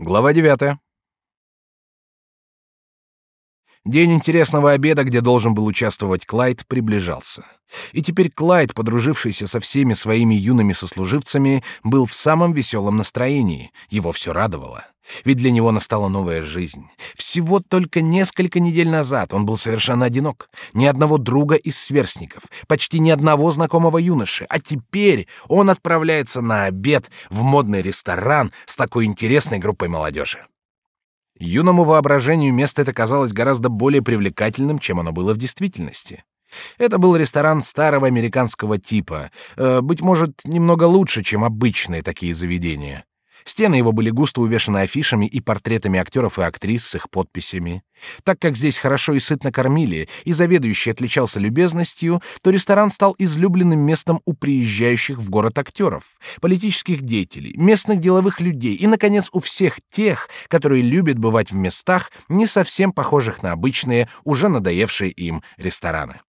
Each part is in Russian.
Глава 9. День интересного обеда, где должен был участвовать Клайд, приближался. И теперь Клайд, подружившийся со всеми своими юными сослуживцами, был в самом веселом настроении. Его все радовало. Ведь для него настала новая жизнь. Всего только несколько недель назад он был совершенно одинок. Ни одного друга из сверстников, почти ни одного знакомого юноши. А теперь он отправляется на обед в модный ресторан с такой интересной группой молодежи. Юному воображению место это казалось гораздо более привлекательным, чем оно было в действительности. Это был ресторан старого американского типа, э, быть может, немного лучше, чем обычные такие заведения. Стены его были густо увешаны афишами и портретами актеров и актрис с их подписями. Так как здесь хорошо и сытно кормили, и заведующий отличался любезностью, то ресторан стал излюбленным местом у приезжающих в город актеров, политических деятелей, местных деловых людей и, наконец, у всех тех, которые любят бывать в местах, не совсем похожих на обычные, уже надоевшие им рестораны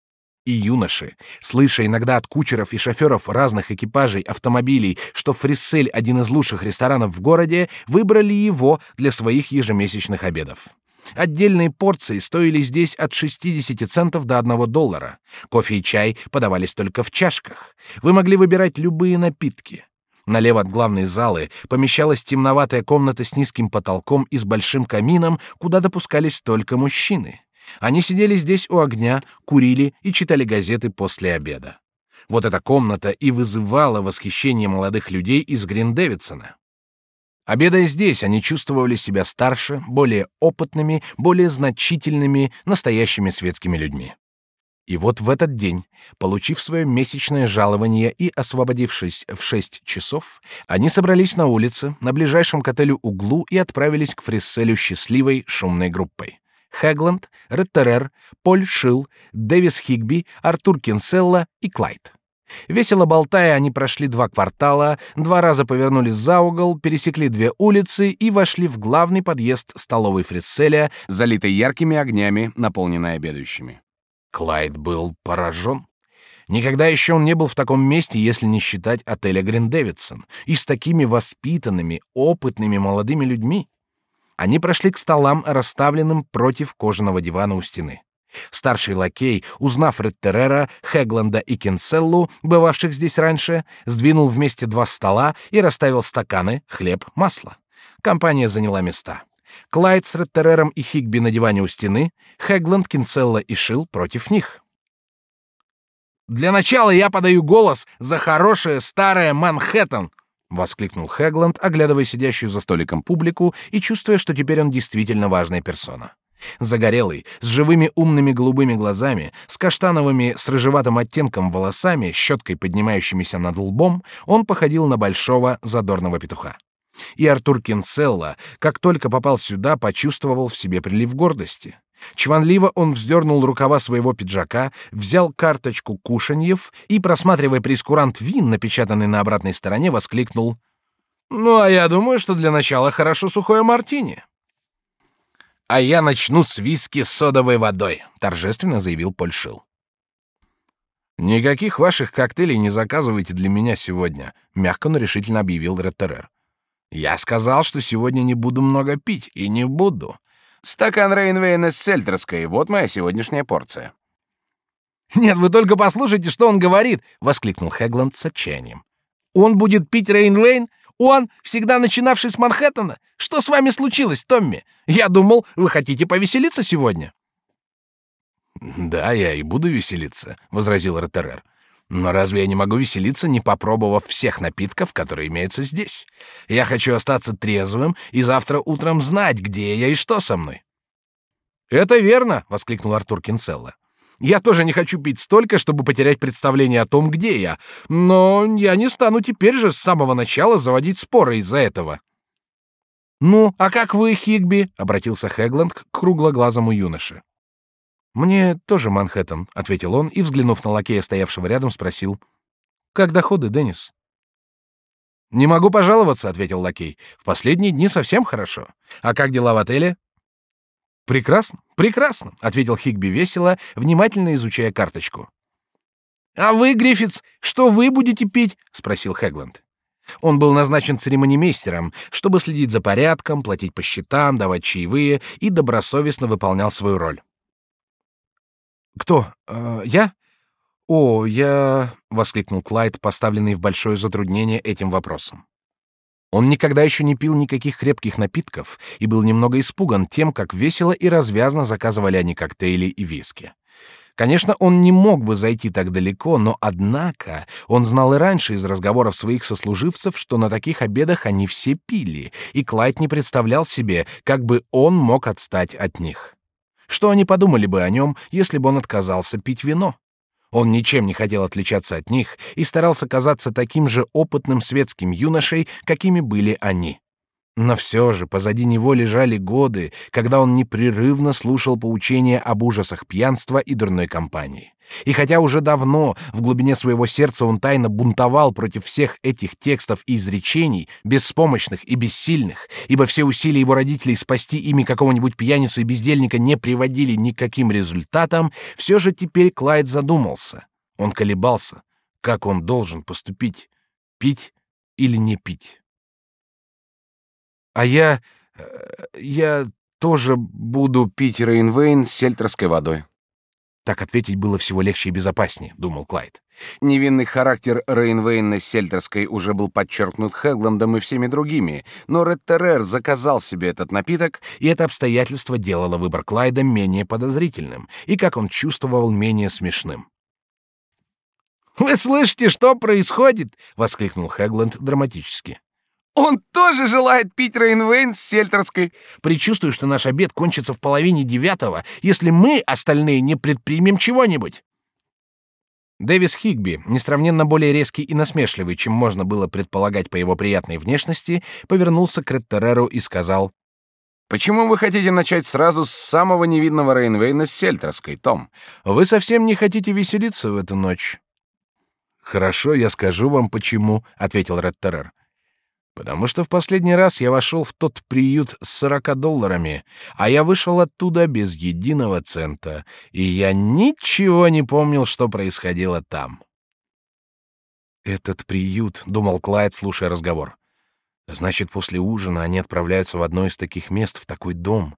и юноши, слыша иногда от кучеров и шоферов разных экипажей автомобилей, что Фриссель один из лучших ресторанов в городе, выбрали его для своих ежемесячных обедов. Отдельные порции стоили здесь от 60 центов до 1 доллара. Кофе и чай подавались только в чашках. Вы могли выбирать любые напитки. Налево от главной залы помещалась темноватая комната с низким потолком и с большим камином, куда допускались только мужчины. Они сидели здесь у огня, курили и читали газеты после обеда. Вот эта комната и вызывала восхищение молодых людей из Грин-Дэвидсона. Обедая здесь, они чувствовали себя старше, более опытными, более значительными, настоящими светскими людьми. И вот в этот день, получив свое месячное жалование и освободившись в шесть часов, они собрались на улице, на ближайшем к отелю углу и отправились к Фрисселю счастливой шумной группой. Хэгланд, Реттерер, Поль Шил, Дэвис Хигби, Артур Кинселла и Клайд. Весело болтая, они прошли два квартала, два раза повернули за угол, пересекли две улицы и вошли в главный подъезд столовой Фрисселя, залитый яркими огнями, наполненной обедающими. Клайд был поражен. Никогда еще он не был в таком месте, если не считать отеля Грин Дэвидсон, и с такими воспитанными, опытными молодыми людьми. Они прошли к столам, расставленным против кожаного дивана у стены. Старший лакей, узнав Реттерера, Хегланда и Кенселлу, бывавших здесь раньше, сдвинул вместе два стола и расставил стаканы, хлеб, масло. Компания заняла места. Клайд с Реттерером и Хигби на диване у стены, Хегланд, Кенселла и Шил против них. «Для начала я подаю голос за хорошее старое Манхэттен», воскликнул Хэгланд, оглядывая сидящую за столиком публику и чувствуя, что теперь он действительно важная персона. Загорелый, с живыми умными голубыми глазами, с каштановыми с рыжеватым оттенком волосами, щеткой поднимающимися над лбом, он походил на большого задорного петуха. И Артур Кинселла, как только попал сюда, почувствовал в себе прилив гордости. Чванливо он вздернул рукава своего пиджака, взял карточку кушаньев и, просматривая прескурант вин, напечатанный на обратной стороне, воскликнул: "Ну, а я думаю, что для начала хорошо сухое мартини". "А я начну с виски с содовой водой", торжественно заявил Польшил. Никаких ваших коктейлей не заказывайте для меня сегодня, мягко, но решительно объявил Реттерер. Я сказал, что сегодня не буду много пить и не буду. Стакан Рейнвейна с сельтерской — вот моя сегодняшняя порция». «Нет, вы только послушайте, что он говорит!» — воскликнул Хэгланд с отчаянием. «Он будет пить Рейнвейн? Он, всегда начинавший с Манхэттена? Что с вами случилось, Томми? Я думал, вы хотите повеселиться сегодня». «Да, я и буду веселиться», — возразил Ротерер. Но разве я не могу веселиться, не попробовав всех напитков, которые имеются здесь? Я хочу остаться трезвым и завтра утром знать, где я и что со мной. Это верно, воскликнул Артур Кинцелло. Я тоже не хочу пить столько, чтобы потерять представление о том, где я. Но я не стану теперь же с самого начала заводить споры из-за этого. Ну, а как вы, Хигби? обратился Хэгланд к круглоглазому юноше. Мне тоже Манхэттен, ответил он и, взглянув на лакея, стоявшего рядом, спросил: Как доходы, Деннис? Не могу пожаловаться, ответил лакей. В последние дни совсем хорошо. А как дела в отеле? Прекрасно, прекрасно, ответил Хигби весело, внимательно изучая карточку. А вы, Гриффитс, что вы будете пить? спросил Хэгланд. Он был назначен церемонимейстером, чтобы следить за порядком, платить по счетам, давать чаевые и добросовестно выполнял свою роль. «Кто? Э, я? О, я...» — воскликнул Клайд, поставленный в большое затруднение этим вопросом. Он никогда еще не пил никаких крепких напитков и был немного испуган тем, как весело и развязно заказывали они коктейли и виски. Конечно, он не мог бы зайти так далеко, но однако он знал и раньше из разговоров своих сослуживцев, что на таких обедах они все пили, и Клайд не представлял себе, как бы он мог отстать от них. Что они подумали бы о нем, если бы он отказался пить вино? Он ничем не хотел отличаться от них и старался казаться таким же опытным светским юношей, какими были они. Но все же позади него лежали годы, когда он непрерывно слушал поучения об ужасах пьянства и дурной компании. И хотя уже давно в глубине своего сердца он тайно бунтовал против всех этих текстов и изречений, беспомощных и бессильных, ибо все усилия его родителей спасти ими какого-нибудь пьяницу и бездельника не приводили ни к каким результатам, все же теперь Клайд задумался. Он колебался, как он должен поступить, пить или не пить. А я... Э, я тоже буду пить Рейнвейн с сельтерской водой. Так ответить было всего легче и безопаснее, думал Клайд. Невинный характер Рейнвейна сельтерской уже был подчеркнут Хегландом и всеми другими, но Реттерер заказал себе этот напиток, и это обстоятельство делало выбор Клайда менее подозрительным и, как он чувствовал, менее смешным. «Вы слышите, что происходит?» — воскликнул Хегланд драматически. Он тоже желает пить Рейнвейн с Сельтерской. Причувствую, что наш обед кончится в половине девятого, если мы, остальные, не предпримем чего-нибудь. Дэвис Хигби, несравненно более резкий и насмешливый, чем можно было предполагать по его приятной внешности, повернулся к Реттереру и сказал: Почему вы хотите начать сразу с самого невидного Рейнвейна с Сельтерской, Том? Вы совсем не хотите веселиться в эту ночь. Хорошо, я скажу вам почему, ответил Реттерер. Потому что в последний раз я вошел в тот приют с сорока долларами, а я вышел оттуда без единого цента, и я ничего не помнил, что происходило там. Этот приют, думал Клайд, слушая разговор. Значит, после ужина они отправляются в одно из таких мест, в такой дом.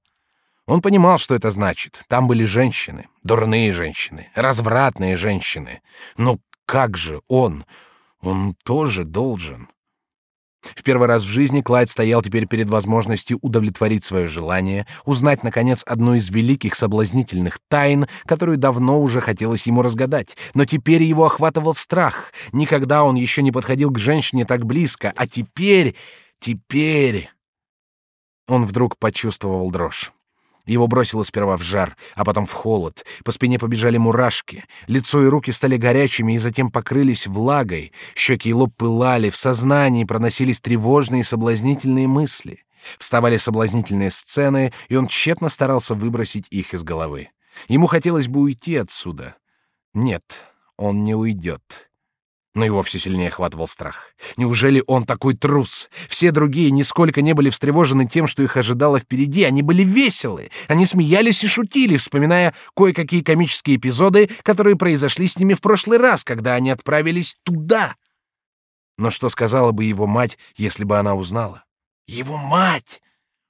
Он понимал, что это значит. Там были женщины, дурные женщины, развратные женщины. Но как же он? Он тоже должен. В первый раз в жизни Клайд стоял теперь перед возможностью удовлетворить свое желание, узнать, наконец, одну из великих соблазнительных тайн, которую давно уже хотелось ему разгадать. Но теперь его охватывал страх. Никогда он еще не подходил к женщине так близко, а теперь... теперь... Он вдруг почувствовал дрожь. Его бросило сперва в жар, а потом в холод. По спине побежали мурашки. Лицо и руки стали горячими и затем покрылись влагой. Щеки и лоб пылали, в сознании проносились тревожные и соблазнительные мысли. Вставали соблазнительные сцены, и он тщетно старался выбросить их из головы. Ему хотелось бы уйти отсюда. Нет, он не уйдет но его все сильнее охватывал страх. Неужели он такой трус? Все другие нисколько не были встревожены тем, что их ожидало впереди. Они были веселы. Они смеялись и шутили, вспоминая кое-какие комические эпизоды, которые произошли с ними в прошлый раз, когда они отправились туда. Но что сказала бы его мать, если бы она узнала? Его мать!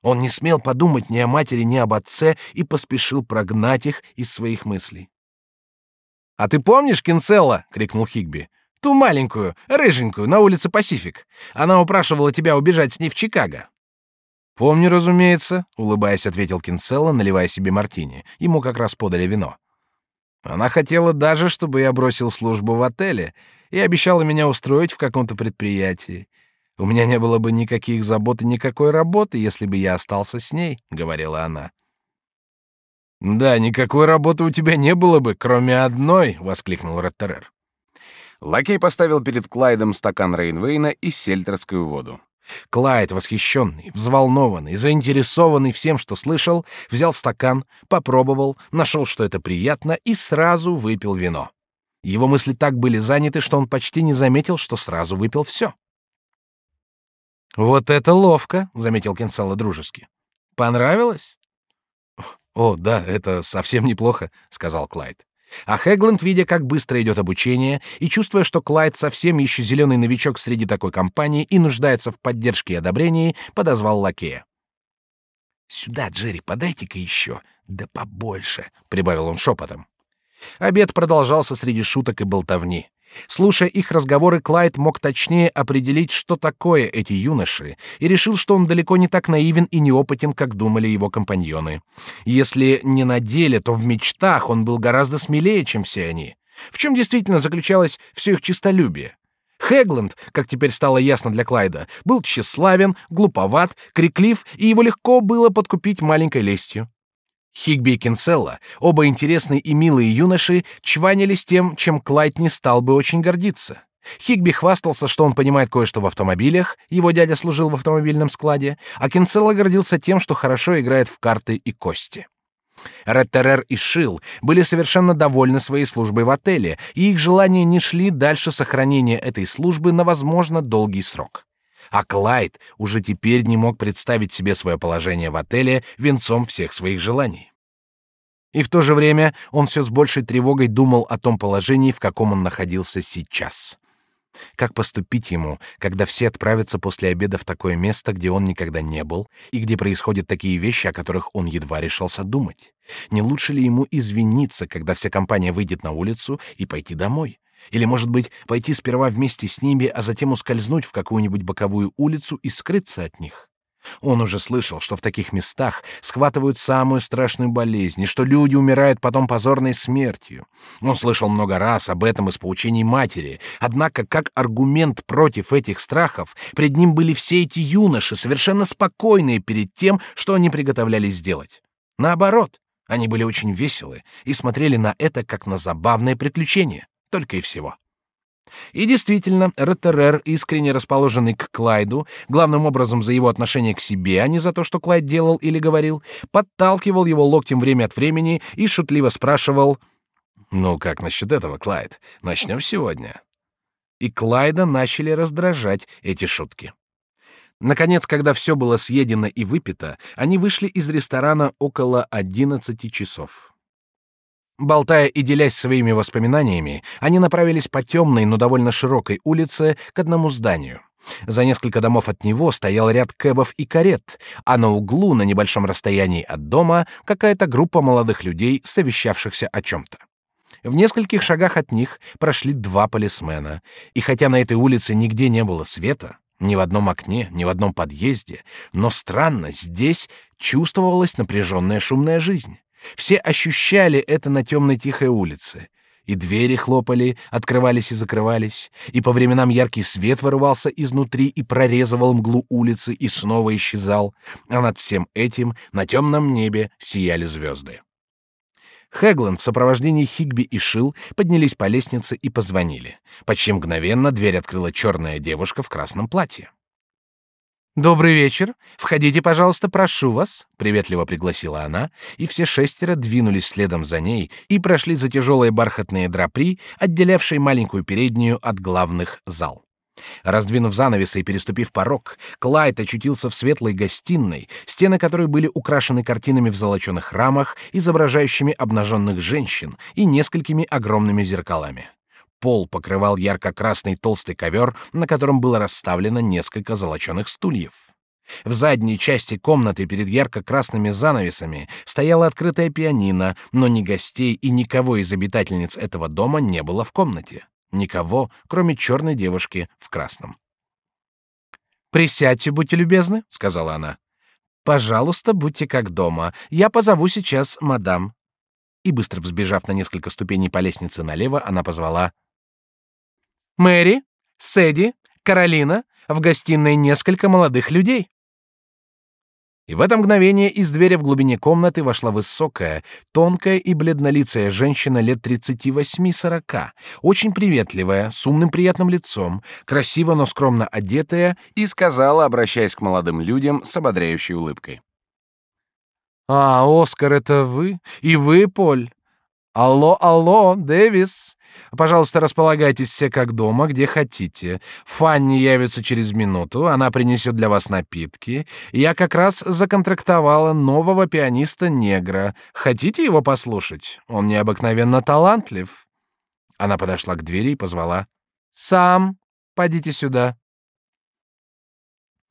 Он не смел подумать ни о матери, ни об отце и поспешил прогнать их из своих мыслей. «А ты помнишь Кинселла?» — крикнул Хигби. Ту маленькую, рыженькую, на улице Пасифик. Она упрашивала тебя убежать с ней в Чикаго. Помню, разумеется, улыбаясь, ответил Кинселла, наливая себе мартини. Ему как раз подали вино. Она хотела даже, чтобы я бросил службу в отеле и обещала меня устроить в каком-то предприятии. У меня не было бы никаких забот и никакой работы, если бы я остался с ней, говорила она. Да, никакой работы у тебя не было бы, кроме одной, воскликнул Реттерер. Лакей поставил перед Клайдом стакан Рейнвейна и сельтерскую воду. Клайд, восхищенный, взволнованный, заинтересованный всем, что слышал, взял стакан, попробовал, нашел, что это приятно, и сразу выпил вино. Его мысли так были заняты, что он почти не заметил, что сразу выпил все. «Вот это ловко», — заметил Кенсала дружески. «Понравилось?» «О, да, это совсем неплохо», — сказал Клайд. А Хэгленд, видя, как быстро идет обучение, и чувствуя, что Клайд совсем еще зеленый новичок среди такой компании и нуждается в поддержке и одобрении, подозвал лакея. «Сюда, Джерри, подайте-ка еще. Да побольше», — прибавил он шепотом. Обед продолжался среди шуток и болтовни. Слушая их разговоры, Клайд мог точнее определить, что такое эти юноши, и решил, что он далеко не так наивен и неопытен, как думали его компаньоны. Если не на деле, то в мечтах он был гораздо смелее, чем все они. В чем действительно заключалось все их честолюбие? Хэгленд, как теперь стало ясно для Клайда, был тщеславен, глуповат, криклив, и его легко было подкупить маленькой лестью. Хигби и Кинселла, оба интересные и милые юноши, чванились тем, чем Клайд не стал бы очень гордиться. Хигби хвастался, что он понимает кое-что в автомобилях, его дядя служил в автомобильном складе, а Кинселла гордился тем, что хорошо играет в карты и кости. Реттерер и Шил были совершенно довольны своей службой в отеле, и их желания не шли дальше сохранения этой службы на, возможно, долгий срок а Клайд уже теперь не мог представить себе свое положение в отеле венцом всех своих желаний. И в то же время он все с большей тревогой думал о том положении, в каком он находился сейчас. Как поступить ему, когда все отправятся после обеда в такое место, где он никогда не был, и где происходят такие вещи, о которых он едва решался думать? Не лучше ли ему извиниться, когда вся компания выйдет на улицу, и пойти домой? Или, может быть, пойти сперва вместе с ними, а затем ускользнуть в какую-нибудь боковую улицу и скрыться от них? Он уже слышал, что в таких местах схватывают самую страшную болезнь, и что люди умирают потом позорной смертью. Он слышал много раз об этом из поучений матери, однако как аргумент против этих страхов пред ним были все эти юноши, совершенно спокойные перед тем, что они приготовлялись сделать. Наоборот, они были очень веселы и смотрели на это как на забавное приключение. Только и всего. И действительно, Реттерер, искренне расположенный к Клайду, главным образом за его отношение к себе, а не за то, что Клайд делал или говорил, подталкивал его локтем время от времени и шутливо спрашивал «Ну, как насчет этого, Клайд? Начнем сегодня». И Клайда начали раздражать эти шутки. Наконец, когда все было съедено и выпито, они вышли из ресторана около одиннадцати часов. Болтая и делясь своими воспоминаниями, они направились по темной, но довольно широкой улице к одному зданию. За несколько домов от него стоял ряд кэбов и карет, а на углу, на небольшом расстоянии от дома, какая-то группа молодых людей, совещавшихся о чем-то. В нескольких шагах от них прошли два полисмена, и хотя на этой улице нигде не было света, ни в одном окне, ни в одном подъезде, но странно, здесь чувствовалась напряженная шумная жизнь. Все ощущали это на темной тихой улице. И двери хлопали, открывались и закрывались, и по временам яркий свет вырывался изнутри и прорезывал мглу улицы и снова исчезал, а над всем этим на темном небе сияли звезды. Хэгленд в сопровождении Хигби и Шил поднялись по лестнице и позвонили. Почти мгновенно дверь открыла черная девушка в красном платье. Добрый вечер. Входите, пожалуйста, прошу вас, приветливо пригласила она, и все шестеро двинулись следом за ней и прошли за тяжелые бархатные драпри, отделявшие маленькую переднюю от главных зал. Раздвинув занавесы и переступив порог, Клайд очутился в светлой гостиной, стены которой были украшены картинами в золоченых рамах, изображающими обнаженных женщин и несколькими огромными зеркалами. Пол покрывал ярко-красный толстый ковер, на котором было расставлено несколько золоченых стульев. В задней части комнаты перед ярко-красными занавесами стояла открытая пианино, но ни гостей и никого из обитательниц этого дома не было в комнате. Никого, кроме черной девушки в красном. «Присядьте, будьте любезны», — сказала она. «Пожалуйста, будьте как дома. Я позову сейчас мадам». И быстро взбежав на несколько ступеней по лестнице налево, она позвала Мэри, Сэдди, Каролина, в гостиной несколько молодых людей. И в это мгновение из двери в глубине комнаты вошла высокая, тонкая и бледнолицая женщина лет 38-40, очень приветливая, с умным приятным лицом, красиво, но скромно одетая, и сказала, обращаясь к молодым людям с ободряющей улыбкой. «А, Оскар, это вы? И вы, Поль? Алло, алло, Дэвис. Пожалуйста, располагайтесь все как дома, где хотите. Фанни явится через минуту, она принесет для вас напитки. Я как раз законтрактовала нового пианиста-негра. Хотите его послушать? Он необыкновенно талантлив. Она подошла к двери и позвала. «Сам, подите сюда».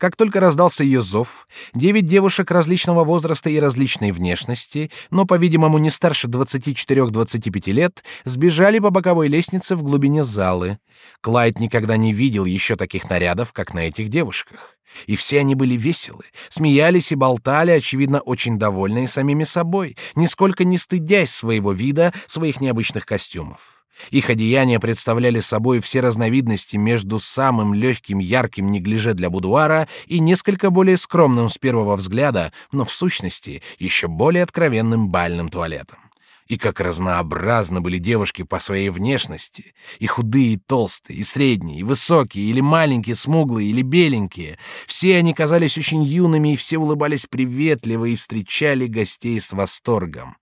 Как только раздался ее зов, девять девушек различного возраста и различной внешности, но, по-видимому, не старше 24-25 лет, сбежали по боковой лестнице в глубине залы. Клайд никогда не видел еще таких нарядов, как на этих девушках. И все они были веселы, смеялись и болтали, очевидно, очень довольные самими собой, нисколько не стыдясь своего вида, своих необычных костюмов. Их одеяния представляли собой все разновидности между самым легким ярким неглиже для будуара и несколько более скромным с первого взгляда, но в сущности еще более откровенным бальным туалетом. И как разнообразны были девушки по своей внешности, и худые, и толстые, и средние, и высокие, или маленькие, смуглые, или беленькие. Все они казались очень юными, и все улыбались приветливо и встречали гостей с восторгом.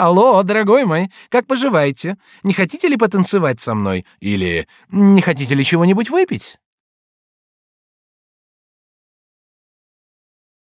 «Алло, дорогой мой, как поживаете? Не хотите ли потанцевать со мной? Или не хотите ли чего-нибудь выпить?»